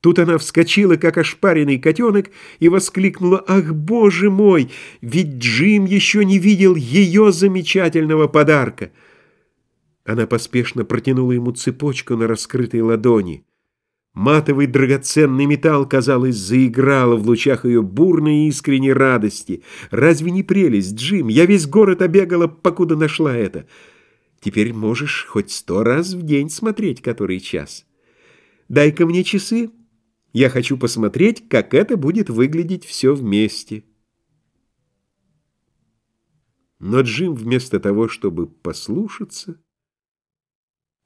Тут она вскочила, как ошпаренный котенок, и воскликнула «Ах, боже мой! Ведь Джим еще не видел ее замечательного подарка!» Она поспешно протянула ему цепочку на раскрытой ладони. Матовый драгоценный металл, казалось, заиграл в лучах ее бурной и искренней радости. «Разве не прелесть, Джим? Я весь город обегала, покуда нашла это. Теперь можешь хоть сто раз в день смотреть, который час. Дай-ка мне часы». Я хочу посмотреть, как это будет выглядеть все вместе. Но Джим вместо того, чтобы послушаться,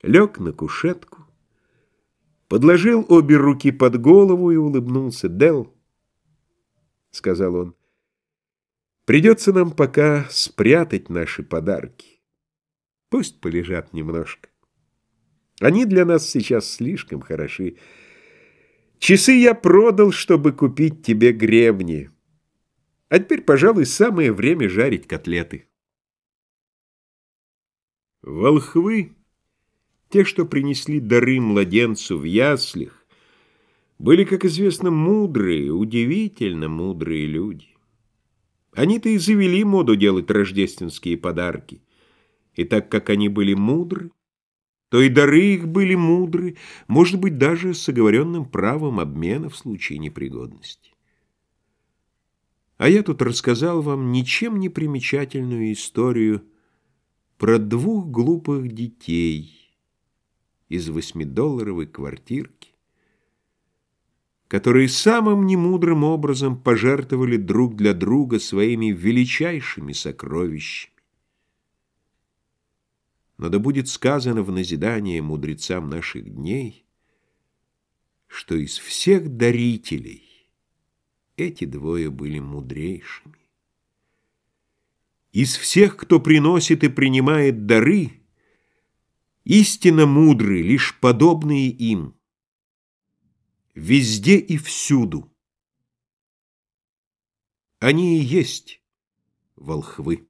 лег на кушетку, подложил обе руки под голову и улыбнулся. «Дел», — сказал он, — «придется нам пока спрятать наши подарки. Пусть полежат немножко. Они для нас сейчас слишком хороши». Часы я продал, чтобы купить тебе гребни. А теперь, пожалуй, самое время жарить котлеты. Волхвы, те, что принесли дары младенцу в яслях, были, как известно, мудрые, удивительно мудрые люди. Они-то и завели моду делать рождественские подарки. И так как они были мудры, то и дары их были мудры, может быть, даже с оговоренным правом обмена в случае непригодности. А я тут рассказал вам ничем не примечательную историю про двух глупых детей из восьмидолларовой квартирки, которые самым немудрым образом пожертвовали друг для друга своими величайшими сокровищами. Но да будет сказано в назидание мудрецам наших дней, что из всех дарителей эти двое были мудрейшими. Из всех, кто приносит и принимает дары, истинно мудры, лишь подобные им, везде и всюду. Они и есть волхвы.